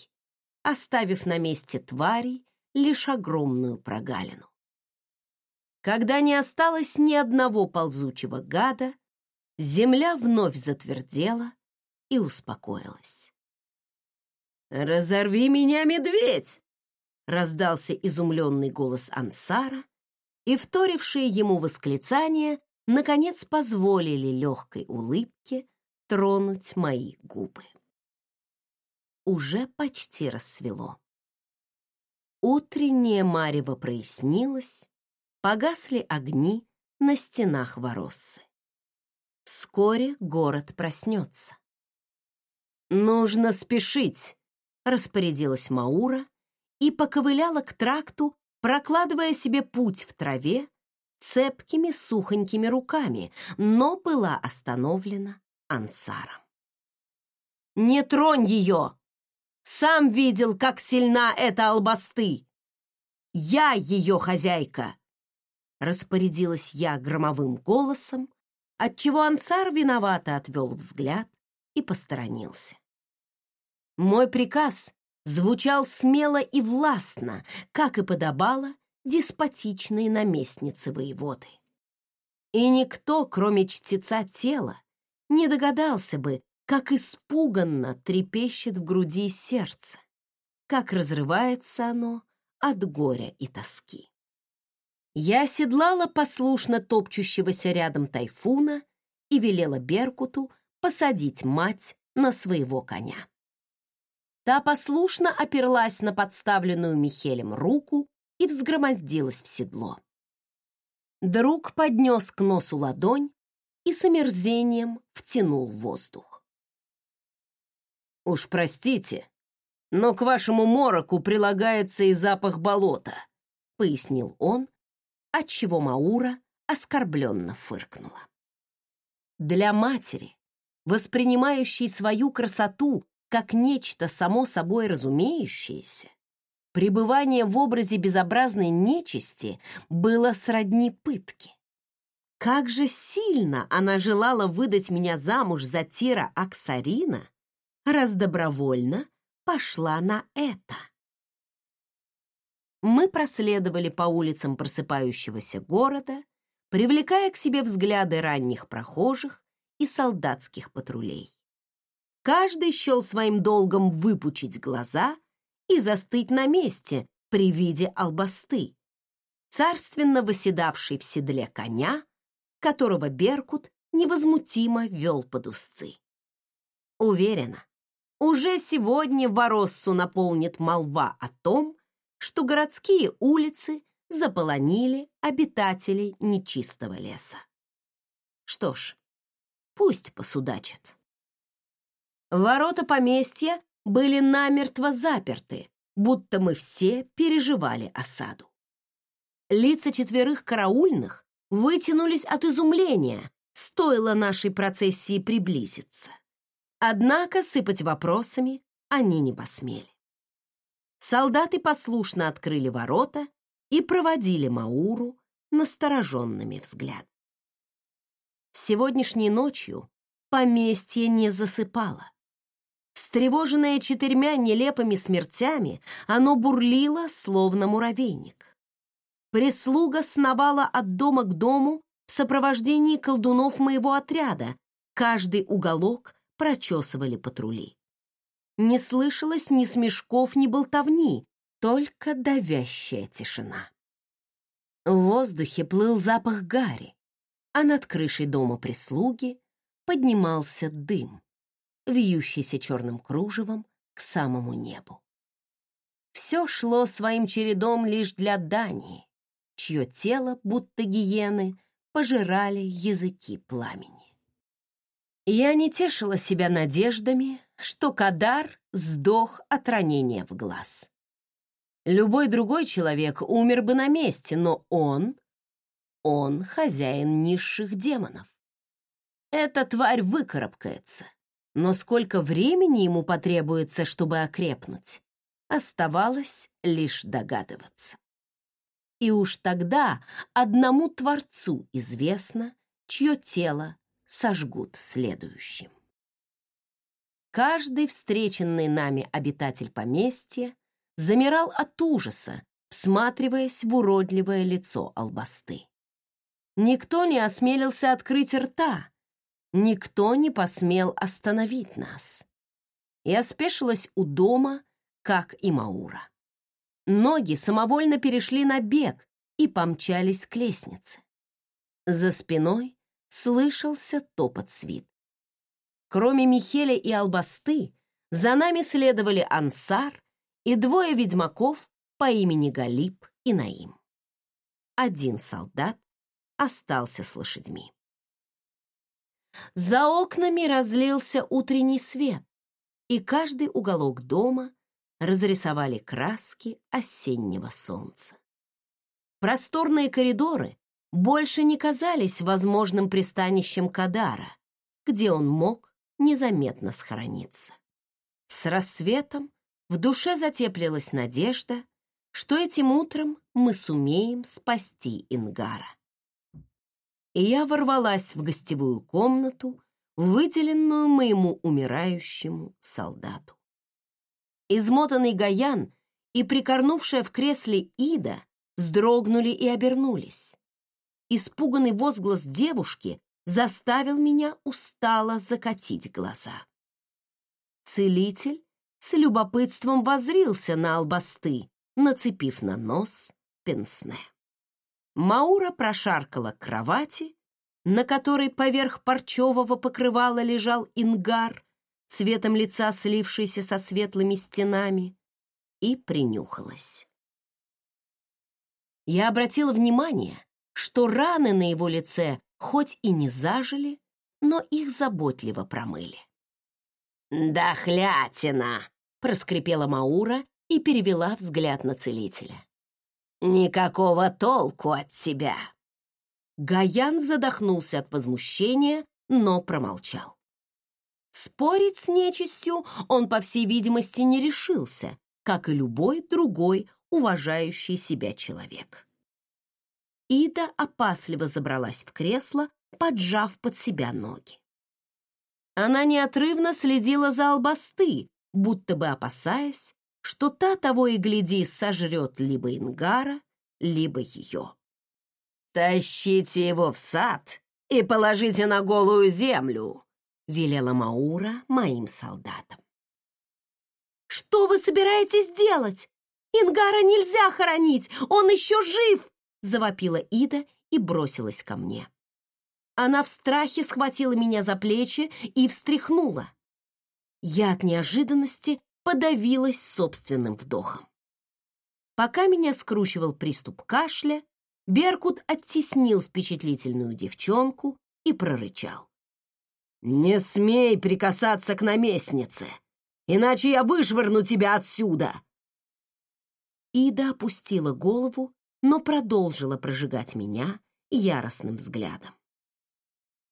оставив на месте тварей лишь огромную прогалину. Когда не осталось ни одного ползучего гада, земля вновь затвердела и успокоилась. «Разорви меня, медведь!» — раздался изумленный голос Ансара, и вторившие ему восклицания наконец позволили легкой улыбке тронуть мои губы. Уже почти рассвело. Утреннее марево прояснилось, погасли огни на стенах Вороссы. Вскоре город проснется. «Нужно спешить», — распорядилась Маура и поковыляла к тракту, прокладывая себе путь в траве цепкими сухонькими руками, но была остановлена Ансаром. «Не тронь ее! Сам видел, как сильна эта албасты! Я ее хозяйка!» Распорядилась я громовым голосом, отчего Ансар виновато отвел взгляд и посторонился. Мой приказ звучал смело и властно, как и подобало деспотичной наместнице воеводы. И никто, кроме чтеца тела, не догадался бы, как испуганно трепещет в груди сердце, как разрывается оно от горя и тоски. Я седлала послушно топчущегося рядом тайфуна и велела Беркуту посадить мать на своего коня. Та послушно оперлась на подставленную Михелем руку и взгромоздилась в седло. Друг поднес к носу ладонь и с омерзением втянул воздух. «Уж простите, но к вашему мороку прилагается и запах болота», — пояснил он, отчего Маура оскорбленно фыркнула. Для матери, воспринимающей свою красоту как нечто само собой разумеющееся, пребывание в образе безобразной нечисти было сродни пытке. Как же сильно она желала выдать меня замуж за Тира Аксарина, раз добровольно пошла на это. Мы проследовали по улицам просыпающегося города, привлекая к себе взгляды ранних прохожих и солдатских патрулей. Каждый счел своим долгом выпучить глаза и застыть на месте при виде албасты, царственно восседавшей в седле коня которого Беркут невозмутимо вел под узцы. Уверена, уже сегодня Вороссу наполнит молва о том, что городские улицы заполонили обитателей нечистого леса. Что ж, пусть посудачат. Ворота поместья были намертво заперты, будто мы все переживали осаду. Лица четверых караульных вытянулись от изумления, стоило нашей процессии приблизиться. Однако сыпать вопросами они не посмели. Солдаты послушно открыли ворота и проводили Мауру настороженными взглядами. Сегодняшней ночью поместье не засыпало. Встревоженное четырьмя нелепыми смертями, оно бурлило, словно муравейник. Прислуга сновала от дома к дому в сопровождении колдунов моего отряда. Каждый уголок прочесывали патрули. Не слышалось ни смешков, ни болтовни, только давящая тишина. В воздухе плыл запах гари, а над крышей дома прислуги поднимался дым, вьющийся черным кружевом к самому небу. Все шло своим чередом лишь для Дании, чье тело, будто гиены, пожирали языки пламени. Я не тешила себя надеждами, что Кадар сдох от ранения в глаз. Любой другой человек умер бы на месте, но он... Он хозяин низших демонов. Эта тварь выкарабкается, но сколько времени ему потребуется, чтобы окрепнуть, оставалось лишь догадываться. И уж тогда одному Творцу известно, чье тело сожгут следующим. Каждый встреченный нами обитатель поместья замирал от ужаса, всматриваясь в уродливое лицо албасты. Никто не осмелился открыть рта, никто не посмел остановить нас. Я спешилась у дома, как и Маура. Ноги самовольно перешли на бег и помчались к лестнице. За спиной слышался топот свит. Кроме Михеля и Албасты, за нами следовали Ансар и двое ведьмаков по имени Галиб и Наим. Один солдат остался с лошадьми. За окнами разлился утренний свет, и каждый уголок дома разрисовали краски осеннего солнца. Просторные коридоры больше не казались возможным пристанищем Кадара, где он мог незаметно схорониться. С рассветом в душе затеплилась надежда, что этим утром мы сумеем спасти Ингара. И я ворвалась в гостевую комнату, выделенную моему умирающему солдату. Измотанный Гаян и прикорнувшая в кресле Ида вздрогнули и обернулись. Испуганный возглас девушки заставил меня устало закатить глаза. Целитель с любопытством возрился на албасты, нацепив на нос пенсне. Маура прошаркала к кровати, на которой поверх парчевого покрывала лежал ингар, цветом лица слившийся со светлыми стенами, и принюхалась. Я обратила внимание, что раны на его лице хоть и не зажили, но их заботливо промыли. «Дохлятина!» — проскрипела Маура и перевела взгляд на целителя. «Никакого толку от тебя!» Гаян задохнулся от возмущения, но промолчал. Спорить с нечистью он, по всей видимости, не решился, как и любой другой уважающий себя человек. Ида опасливо забралась в кресло, поджав под себя ноги. Она неотрывно следила за албасты, будто бы опасаясь, что та того и гляди сожрет либо Ингара, либо ее. «Тащите его в сад и положите на голую землю», — велела Маура моим солдатам. «Что вы собираетесь делать? Ингара нельзя хоронить, он еще жив!» Завопила Ида и бросилась ко мне. Она в страхе схватила меня за плечи и встряхнула. Я от неожиданности подавилась собственным вдохом. Пока меня скручивал приступ кашля, Беркут оттеснил впечатлительную девчонку и прорычал. «Не смей прикасаться к наместнице, иначе я вышвырну тебя отсюда!» Ида опустила голову но продолжила прожигать меня яростным взглядом.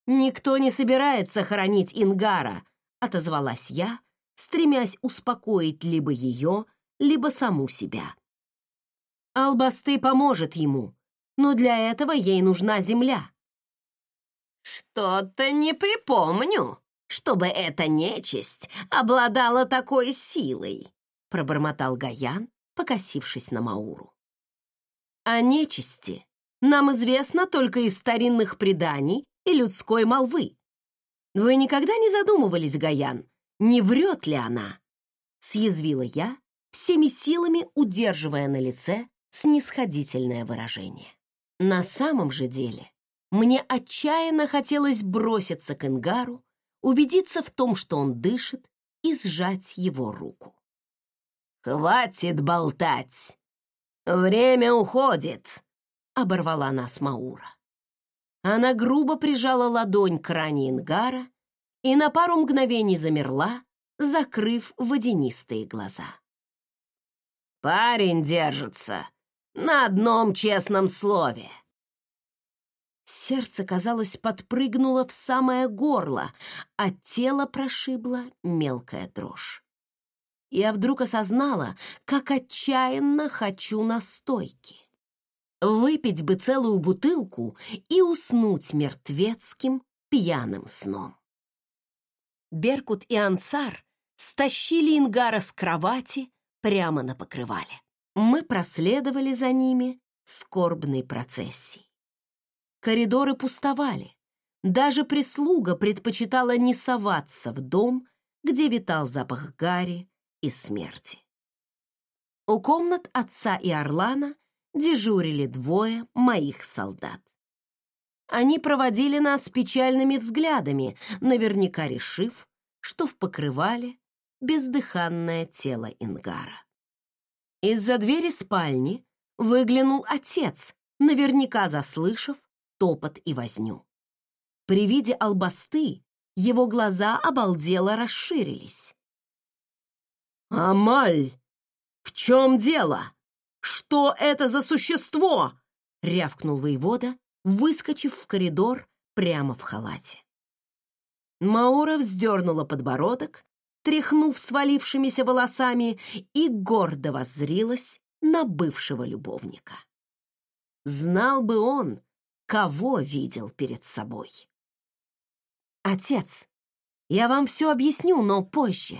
«Никто не собирается хоронить Ингара», — отозвалась я, стремясь успокоить либо ее, либо саму себя. «Албасты поможет ему, но для этого ей нужна земля». «Что-то не припомню, чтобы эта нечисть обладала такой силой», — пробормотал Гаян, покосившись на Мауру. О нечисти нам известно только из старинных преданий и людской молвы. Вы никогда не задумывались, Гаян, не врет ли она? Съязвила я, всеми силами удерживая на лице снисходительное выражение. На самом же деле мне отчаянно хотелось броситься к Ингару, убедиться в том, что он дышит, и сжать его руку. «Хватит болтать!» «Время уходит!» — оборвала нас Маура. Она грубо прижала ладонь к ране Ингара и на пару мгновений замерла, закрыв водянистые глаза. Парень держится на одном честном слове. Сердце, казалось, подпрыгнуло в самое горло, а тело прошибло мелкая дрожь. Я вдруг осознала, как отчаянно хочу настойки. Выпить бы целую бутылку и уснуть мертвецким пьяным сном. Беркут и Ансар стащили Ингара с кровати прямо на покрывале. Мы проследовали за ними скорбной процессией. Коридоры пустовали. Даже прислуга предпочитала не соваться в дом, где витал запах гари и смерти. У комнат отца и Орлана дежурили двое моих солдат. Они проводили нас печальными взглядами, наверняка решив, что в покрывале бездыханное тело Ингара. Из-за двери спальни выглянул отец, наверняка заслышав топот и возню. При виде албасты его глаза обалдело расширились. «Амаль, в чем дело? Что это за существо?» — рявкнул воевода, выскочив в коридор прямо в халате. Маура вздернула подбородок, тряхнув свалившимися волосами, и гордо воззрилась на бывшего любовника. Знал бы он, кого видел перед собой. «Отец, я вам все объясню, но позже.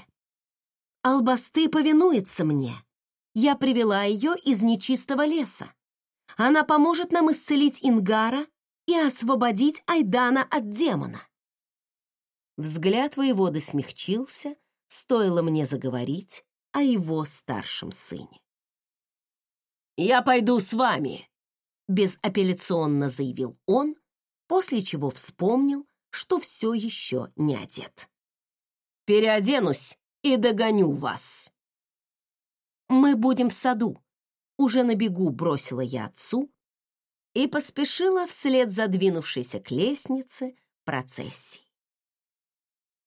Албасты повинуется мне. Я привела ее из нечистого леса. Она поможет нам исцелить Ингара и освободить Айдана от демона». Взгляд воеводы смягчился, стоило мне заговорить о его старшем сыне. «Я пойду с вами», безапелляционно заявил он, после чего вспомнил, что все еще не одет. «Переоденусь и догоню вас!» «Мы будем в саду», — уже на бегу бросила я отцу и поспешила вслед задвинувшейся к лестнице процессии.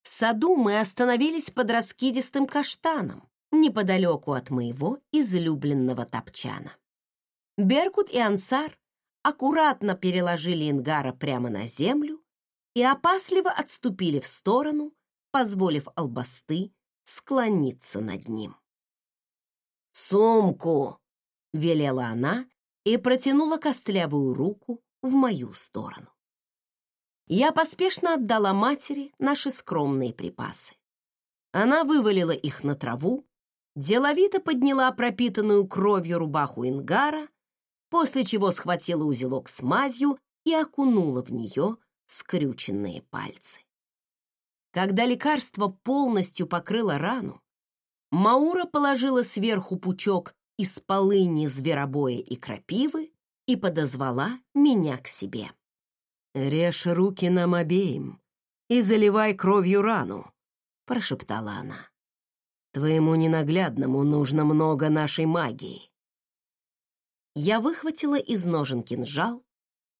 В саду мы остановились под раскидистым каштаном, неподалеку от моего излюбленного топчана. Беркут и Ансар аккуратно переложили Ингара прямо на землю и опасливо отступили в сторону, позволив Албасты склониться над ним. «Сумку!» — велела она и протянула костлявую руку в мою сторону. Я поспешно отдала матери наши скромные припасы. Она вывалила их на траву, деловито подняла пропитанную кровью рубаху Ингара после чего схватила узелок с мазью и окунула в нее скрюченные пальцы. Когда лекарство полностью покрыло рану, Маура положила сверху пучок из полыни, зверобоя и крапивы и подозвала меня к себе. «Режь руки нам обеим и заливай кровью рану», — прошептала она. «Твоему ненаглядному нужно много нашей магии. Я выхватила из ножен кинжал,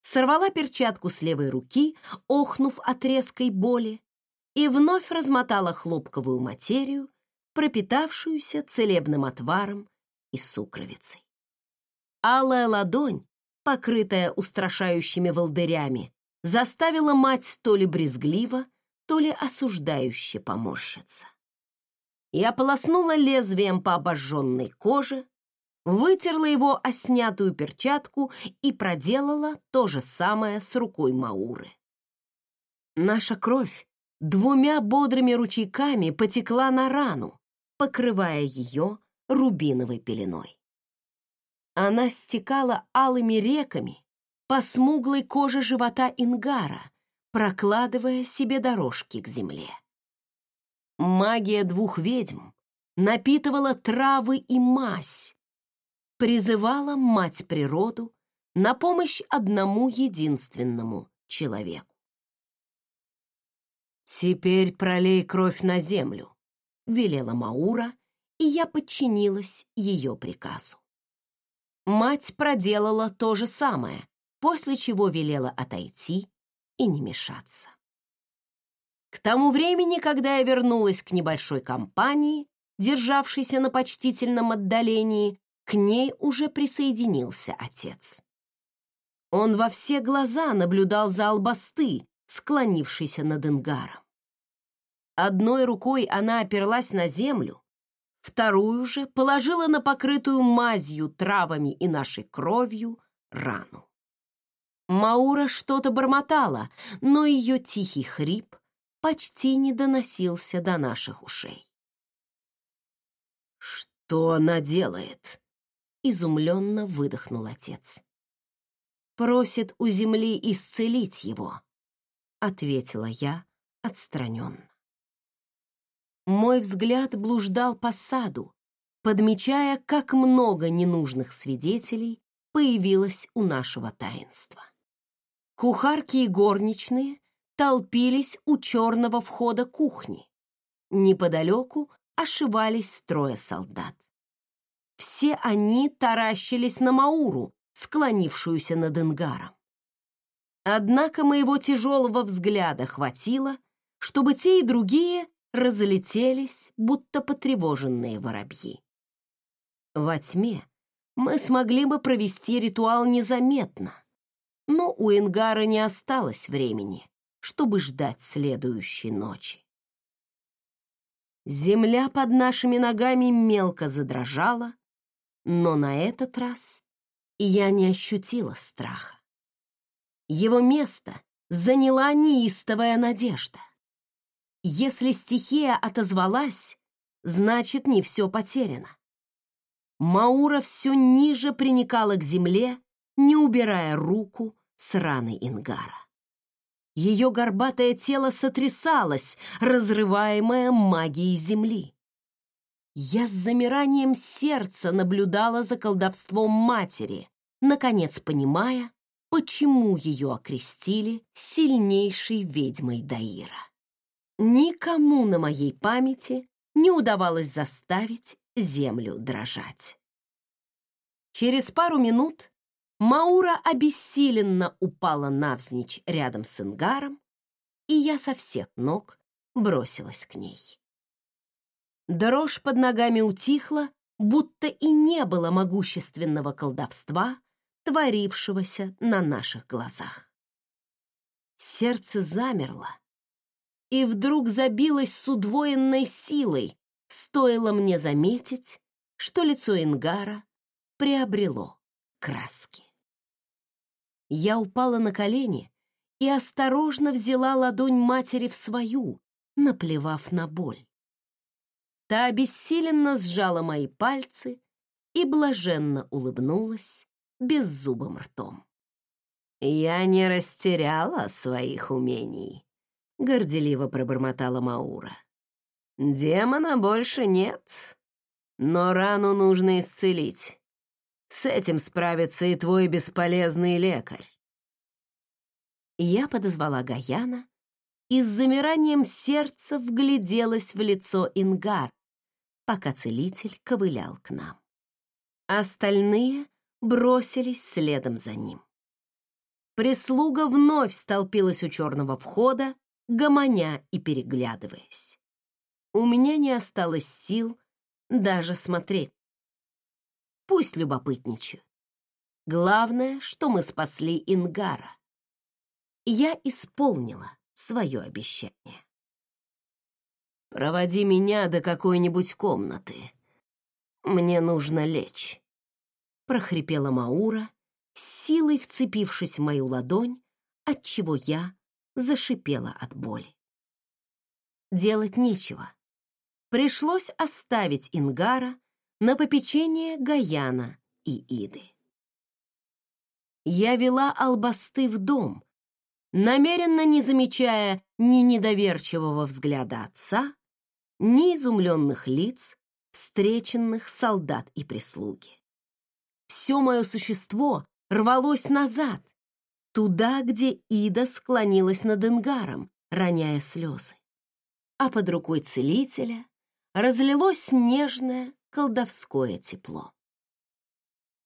сорвала перчатку с левой руки, охнув от резкой боли, и вновь размотала хлопковую материю, пропитавшуюся целебным отваром и сукровицей. Алая ладонь, покрытая устрашающими волдырями, заставила мать то ли брезгливо, то ли осуждающе поморщиться. Я полоснула лезвием по обожженной коже, вытерла его о снятую перчатку и проделала то же самое с рукой Мауры. Наша кровь двумя бодрыми ручейками потекла на рану, покрывая ее рубиновой пеленой. Она стекала алыми реками по смуглой коже живота Ингара, прокладывая себе дорожки к земле. Магия двух ведьм напитывала травы и мазь, призывала мать природу на помощь одному единственному человеку. «Теперь пролей кровь на землю», — велела Маура, и я подчинилась ее приказу. Мать проделала то же самое, после чего велела отойти и не мешаться. К тому времени, когда я вернулась к небольшой компании, державшейся на почтительном отдалении, к ней уже присоединился отец. Он во все глаза наблюдал за албасты, склонившейся над Ингаром. Одной рукой она оперлась на землю, вторую же положила на покрытую мазью, травами и нашей кровью рану. Маура что-то бормотала, но ее тихий хрип почти не доносился до наших ушей. «Что она делает?» — изумленно выдохнул отец просит у земли исцелить его, ответила я отстраненно. Мой взгляд блуждал по саду, подмечая, как много ненужных свидетелей появилось у нашего таинства. Кухарки и горничные толпились у черного входа кухни. Неподалеку ошивались трое солдат. Все они таращились на Мауру, склонившуюся над Ингаром. Однако моего тяжелого взгляда хватило, чтобы те и другие разлетелись, будто потревоженные воробьи. Во тьме мы смогли бы провести ритуал незаметно, но у Ингара не осталось времени, чтобы ждать следующей ночи. Земля под нашими ногами мелко задрожала, но на этот раз я не ощутила страха. Его место заняла неистовая надежда. Если стихия отозвалась, значит, не все потеряно. Маура все ниже приникала к земле, не убирая руку с раны Ингара. Ее горбатое тело сотрясалось, разрываемое магией земли. Я с замиранием сердца наблюдала за колдовством матери, наконец понимая, почему ее окрестили сильнейшей ведьмой Даира. Никому на моей памяти не удавалось заставить землю дрожать. Через пару минут Маура обессиленно упала навзничь рядом с Ингаром, и я со всех ног бросилась к ней. Дрожь под ногами утихла, будто и не было могущественного колдовства, творившегося на наших глазах. Сердце замерло и вдруг забилось с удвоенной силой, стоило мне заметить, что лицо Ингара приобрело краски. Я упала на колени и осторожно взяла ладонь матери в свою, наплевав на боль. Та обессиленно сжала мои пальцы и блаженно улыбнулась, беззубым ртом. «Я не растеряла своих умений», — горделиво пробормотала Маура. «Демона больше нет, но рану нужно исцелить. С этим справится и твой бесполезный лекарь». Я подозвала Гаяна и с замиранием сердца вгляделась в лицо Ингар, пока целитель ковылял к нам. Остальные бросились следом за ним. Прислуга вновь столпилась у черного входа, гомоня и переглядываясь. У меня не осталось сил даже смотреть. Пусть любопытничают. Главное, что мы спасли Ингара. Я исполнила свое обещание. «Проводи меня до какой-нибудь комнаты. Мне нужно лечь» прохрипела Маура, силой вцепившись в мою ладонь, отчего я зашипела от боли. Делать нечего. Пришлось оставить Ингара на попечение Гаяна и Иды. Я вела албасты в дом, намеренно не замечая ни недоверчивого взгляда отца, ни изумленных лиц встреченных солдат и прислуги. Все мое существо рвалось назад, туда, где Ида склонилась над Ингаром, роняя слезы. А под рукой целителя разлилось нежное колдовское тепло.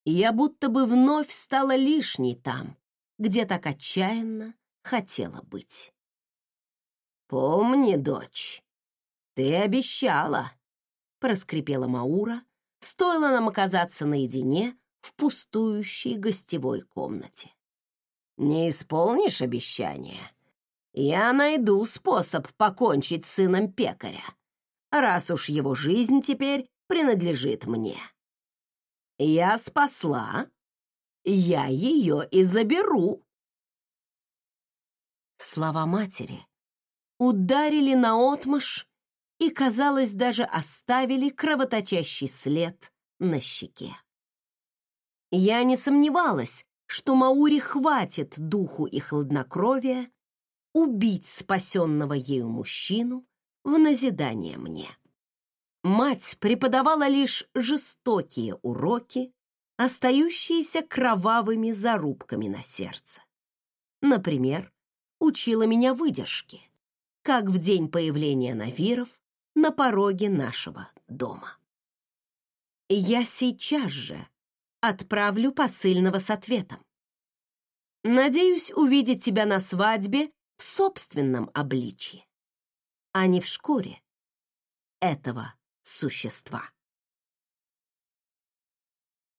Я будто бы вновь стала лишней там, где так отчаянно хотела быть. «Помни, дочь, ты обещала», — проскрипела Маура, стоило нам оказаться наедине в пустующей гостевой комнате. «Не исполнишь обещание? Я найду способ покончить с сыном пекаря, раз уж его жизнь теперь принадлежит мне. Я спасла, я ее и заберу». Слова матери ударили наотмашь и, казалось, даже оставили кровоточащий след на щеке. Я не сомневалась, что Маури хватит духу и хладнокровия убить спасенного ею мужчину в назидание мне. Мать преподавала лишь жестокие уроки, остающиеся кровавыми зарубками на сердце. Например, учила меня выдержке, как в день появления Навиров на пороге нашего дома. Я сейчас же отправлю посыльного с ответом. Надеюсь увидеть тебя на свадьбе в собственном обличье, а не в шкуре этого существа.